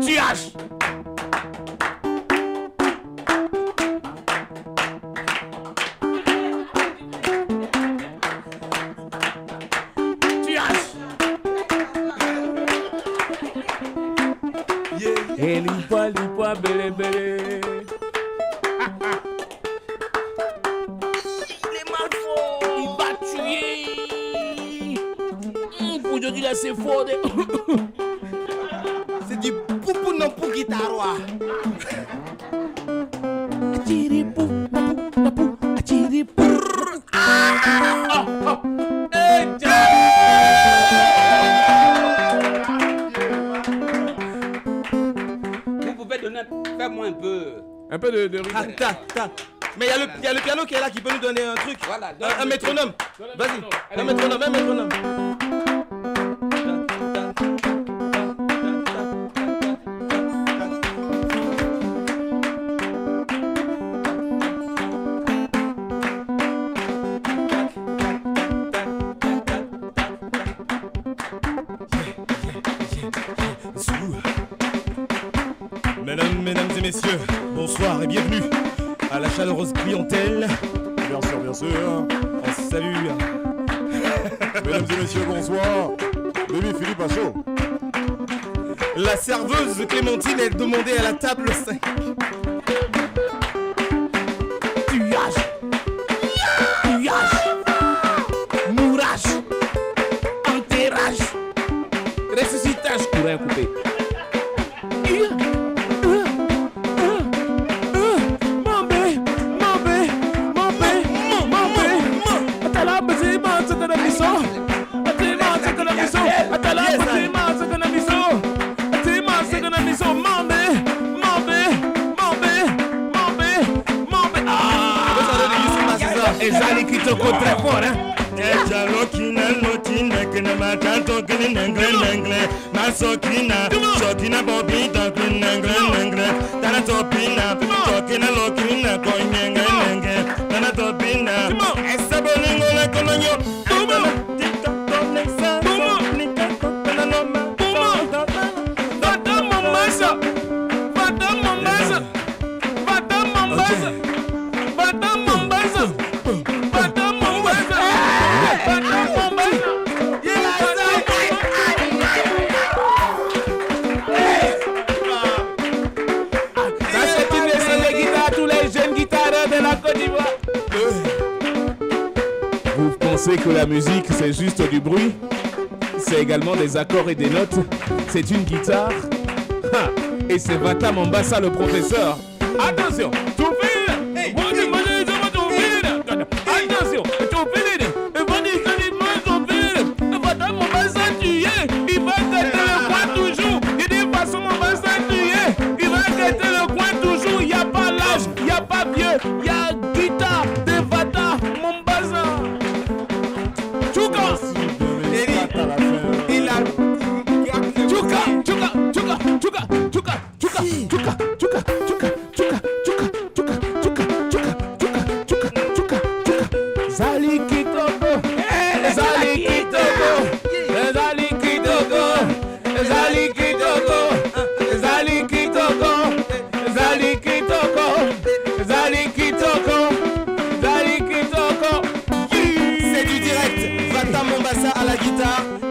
Cheers! Ele limpa, limpa, bele, bele. la se fode. C'est du poupou non pou guitaroa Vous pouvez donner, fais-moi un peu. Un peu de, de rythme ta, ta. Mais il y, y, a le piano qui est là qui peut nous donner un truc. Voilà, un, métronome. Vas-y, un métronome, un métronome. Mesdames, mesdames et messieurs, bonsoir et bienvenue à la chaleureuse clientèle. Bien sûr, bien sûr. On salue Mesdames et messieurs, bonsoir. Baby Philippe chaud. la serveuse Clémentine est demandée à la table 5. ezali kitoko très fort hein. Ejalokina lotina kene matanto Pensez que la musique c'est juste du bruit c'est également des accords et des notes. C'est une guitare. Et c'est Vata Mombasa le professeur. Attention, tout file.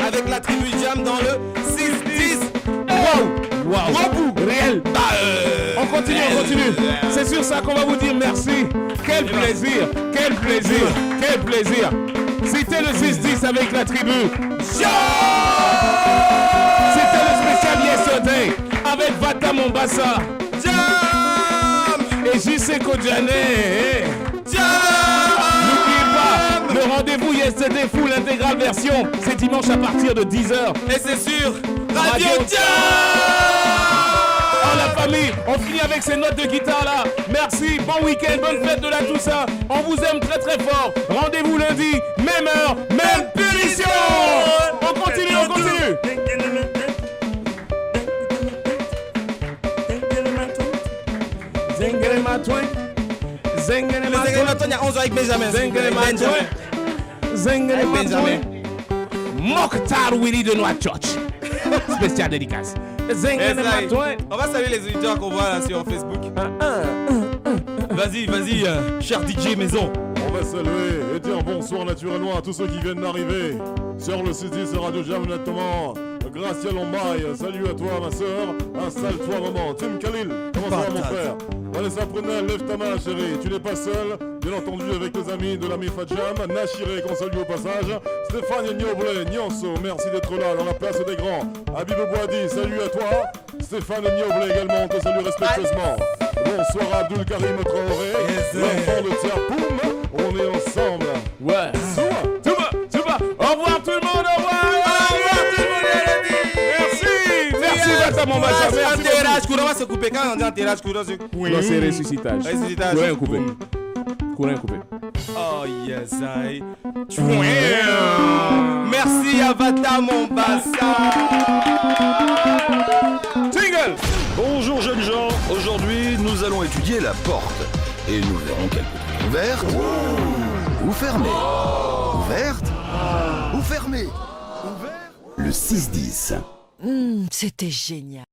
Avec la tribu Jam dans le 6-10. Wow, wow, réel. Bah, euh, on continue, on continue. C'est sur ça qu'on va vous dire merci. Quel plaisir, quel plaisir, quel plaisir. C'était le 6-10 avec la tribu. C'était le spécial Yesterday avec Vata Mombasa Jam et JC Kodjane. Le rendez-vous Yesterday Full intégrale version, c'est dimanche à partir de 10h. Et c'est sûr, Radio Jam Oh la famille, on finit avec ces notes de guitare là. Merci, bon week-end, bonne fête de la Toussaint. On vous aime très très fort. Rendez-vous lundi, même heure, même punition. On continue, on continue. Zengele ma twin. Zengele ma Le Zengele twin. Maton, il y a 11 avec Benjamin. Zengele Ma Benjamin. Mokhtar Willy de Nouakchott. Spécial dédicace. Zengele Yes, ma like, twin. On va saluer les auditeurs qu'on voit là sur Facebook. Vas-y, vas-y, euh, cher DJ Maison. On va saluer et dire bonsoir naturellement à tous ceux qui viennent d'arriver sur le 610 Radio Jam notamment. Gracia Lombaille, salut à toi ma soeur, installe-toi maman. Tim Khalil, comment ça va mon frère? Vanessa Prunel, lève ta main chérie, tu n'es pas seul, bien entendu avec tes amis de la Mifa Jam, Nachiré qu'on salue au passage, Stéphane Nioblé, Nyonso, merci d'être là dans la place des grands, Habib Boadi, salut à toi, Stéphane Nioblé également, on te salue respectueusement. Bonsoir Abdul Karim Traoré, l'enfant de Tiapoum, on est ensemble. Ouais. Se couper. Quand on dit enterrage, courant se Non, c'est ressuscitage. Ressuscitage. Courant coupé. Courant coupé. Oh yes, I. Merci à Vata Mombasa. Jingle. Bonjour jeunes gens, aujourd'hui nous allons étudier la porte et nous verrons qu'elle peut être ouverte ou fermée. Ouverte ou fermée. Le 6-10. Hum, C'était génial.